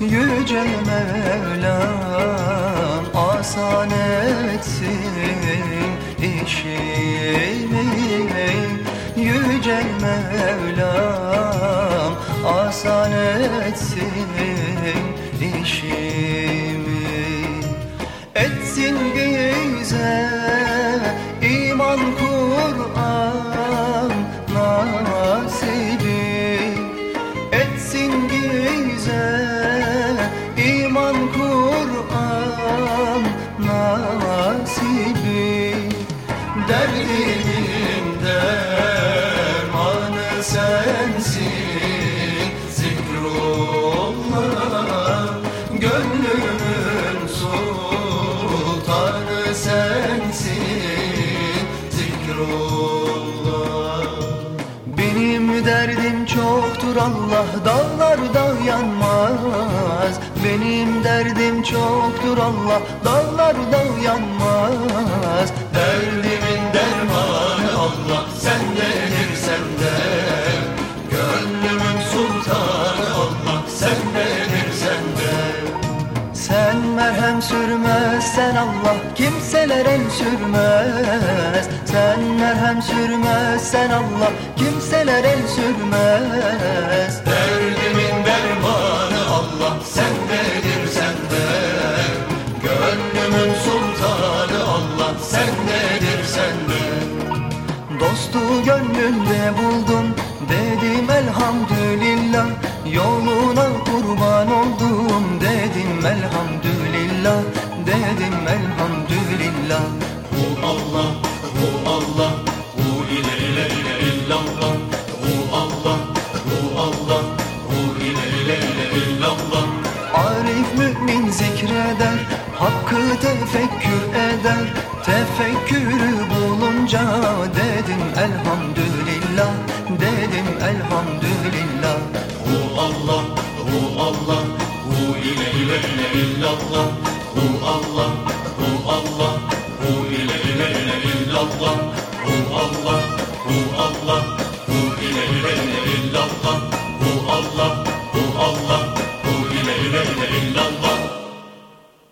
Yüce Mevlam asan etsin işimi. Yüce Mevlam asan etsin işimi. Etsin bize iman Kur'an Derdimin dermanı Zikrullah Gönlümün sultanı sensin. Zikrullah benim derdim çoktur Allah dağlarda yanmaz. Benim derdim çoktur Allah dağlarda yanmaz. Derdimin merhem sürmezsen Allah kimseler el sürmez. Sen merhem sürmezsen Allah kimseler el sürmez. Derdimin dermanı Allah sendedir sende. Gönlümün sultanı Allah sendedir sende. Dostu gönlümde buldum dedim elhamdülillah. Yoluna kurban oldum dedim elhamdülillah Dedim elhamdülillah Hu Allah, Hu Allah, Hu ile ile ile illallah. Hu Allah, Hu Allah, Hu ile ile ile illallah. Arif mümin zikreder Hakkı tefekkür eder Tefekkürü bulunca dedim elhamdülillah Dedim elhamdülillah Hu Allah, Hu Allah, Hu ile ile ile illallah. Kul Allah, kul Allah, kul ile illallah. Kul Allah, kul Allah, kul ile illallah. Kul Allah, kul Allah.